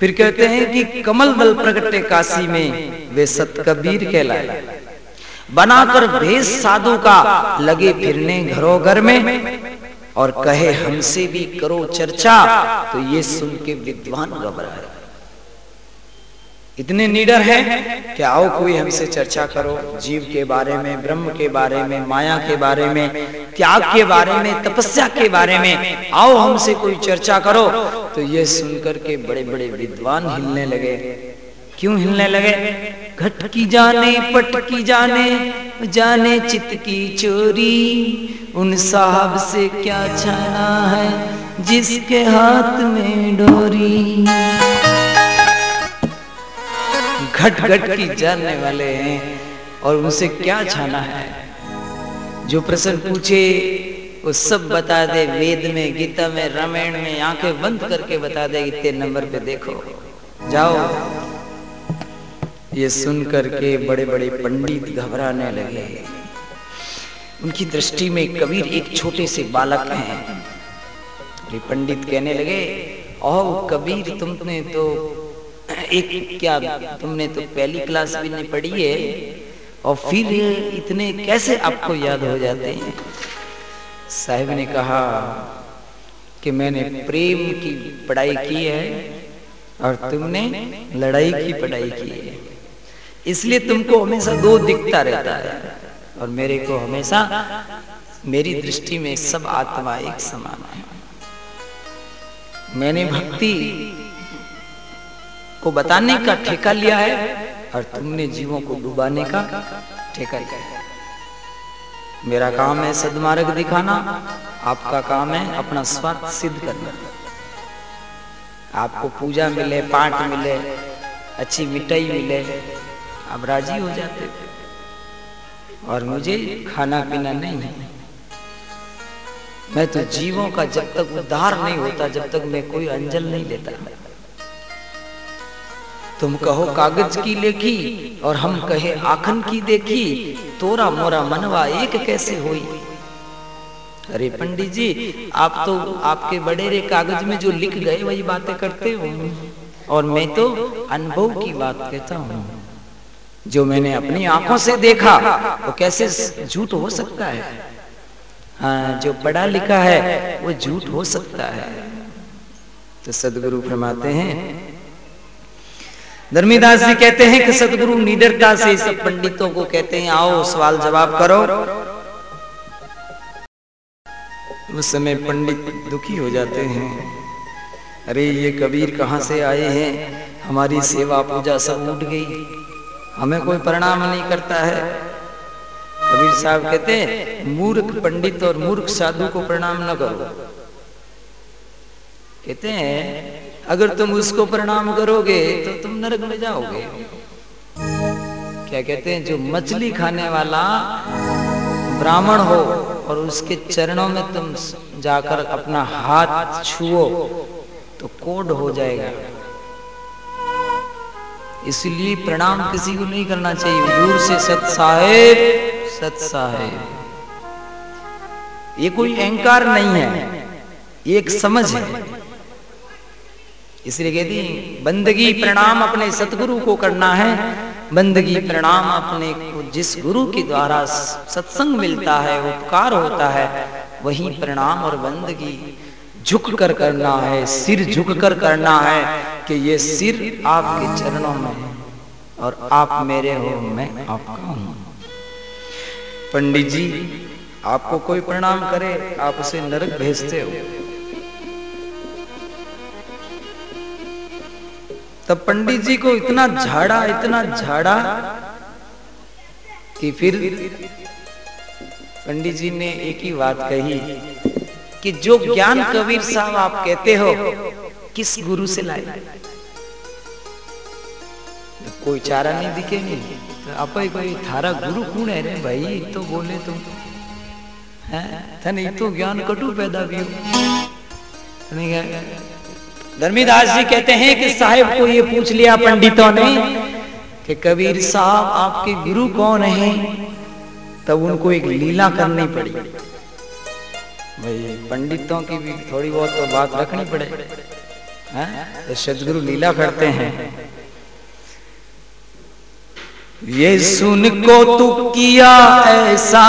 फिर कहते हैं कि कमल दल प्रगटे काशी में वे सतकबीर कहलाए। बनाकर भेष साधु का लगे फिरने घरों घर में और कहे, हमसे भी करो चर्चा। तो ये सुन के विद्वान घबराए इतने निडर हैं कि आओ कोई हमसे चर्चा करो, जीव के बारे में, ब्रह्म के बारे में, माया के बारे में, त्याग के बारे में, तपस्या के बारे में। आओ हमसे कोई चर्चा करो। तो ये सुनकर के बड़े बड़े विद्वान हिलने लगे। क्यों हिलने लगे? घट की जाने, पट की जाने जाने चित की चोरी। उन साहब से क्या छाना है जिसके हाथ में डोरी? घट घट की जानने वाले हैं और उनसे क्या छाना है? जो प्रश्न पूछे वो सब बता दे, वेद में, गीता में, रामायण में, आँखें बंद करके बता दे, इतने नंबर पे देखो। जाओ। ये सुन करके बड़े बड़े पंडित घबराने लगे। उनकी दृष्टि में कबीर एक छोटे से बालक हैं। पंडित कहने लगे ओ कबीर, तुमने तो एक, क्या तुमने तो पहली क्लास भी नहीं पढ़ी है? और फिर इतने कैसे आपको याद हो जाते हैं? साहिब ने कहा कि मैंने प्रेम की पढ़ाई की है और तुमने लड़ाई की पढ़ाई की है। इसलिए तुमको हमेशा दो दिखता रहता है और मेरे को हमेशा मेरी दृष्टि में सब आत्मा एक समान है। मैंने भक्ति को बताने का ठेका लिया है और तुमने जीवों को डुबाने का ठेका लिया है। मेरा काम है सदमार्ग दिखाना, आपका काम है अपना स्वार्थ सिद्ध करना। आपको पूजा मिले, पाठ मिले, अच्छी मिठाई मिले, आप राज़ी हो जाते। और मुझे खाना पीना नहीं है। मैं तो जीवों का जब तक उद्धार नहीं होता, जब तक मैं कोई अंजल नहीं लेता। तुम कहो कागज़ की लेखी और हम कहे आखन की देखी। तोरा मोरा मनवा एक कैसे हुई? अरे पंडित जी, आप तो आपके बड़ेरे कागज़ में जो लिख गए वही बातें करते हो। और मैं तो अनुभव की बात कहता हूँ। जो मैंने अपनी आँखों से देखा, वो कैसे झूठ हो सकता है? हाँ जो पढ़ा लिखा है, वो झूठ हो सकता है। तो सदगुरु फरमाते हैं धर्मीदास जी कहते हैं कि सदगुरु निडरता से सब पंडितों को कहते हैं आओ सवाल जवाब करो। उस समय पंडित दुखी हो जाते हैं। अरे ये कबीर कहाँ से आए हैं? हमारी सेवा पूजा सब उठ गई। हमें कोई प्रणाम नहीं करता है। कबीर साहब कहते हैं मूर्ख पंडित और मूर्ख साधु को प्रणाम न करो। कहते हैं अगर तुम उसको प्रणाम करोगे तो तुम नरक में जाओगे। क्या कहते हैं, जो मछली खाने वाला ब्राह्मण हो और उसके चरणों में तुम जाकर अपना हाथ छुओ तो कोड हो जाएगा। इसलिए प्रणाम किसी को नहीं करना चाहिए। दूर से सत साहेब सत साहेब। ये कोई अहंकार नहीं है, ये एक समझ है। इसलिए कहती बंदगी प्रणाम अपने सतगुरु को करना है। बंदगी प्रणाम अपने को जिस गुरु के द्वारा सत्संग मिलता है, उपकार होता है, वही प्रणाम और बंदगी झुक कर करना है, सिर झुक कर करना है कि ये सिर आपके चरणों में है और आप मेरे हो, मैं आपका हूँ। पंडित जी, आपको कोई प्रणाम करे, आप उसे नरक भेजते हो। तब पंडित जी को इतना झाड़ा इतना झाड़ा कि फिर पंडित जी ने एक ही बात कही कि जो ज्ञान कबीर साहब आप कहते हो, किस गुरु से लाए? कोई चारा नहीं दिखे नहीं तो आप कोई थारा गुरु कौन है? रे भाई तो बोले तुम है? थने तो ज्ञान कटु पैदा भी हो धर्मीदास जी कहते हैं कि साहिब को ये पूछ लिया पंडितों ने कि कबीर साहब आपके गुरु कौन है? तब उनको एक लीला करनी पड़ी। भाई पंडितों की भी थोड़ी बहुत तो बात रखनी पड़े। तो सदगुरु लीला करते हैं। ये सुन को तू किया ऐसा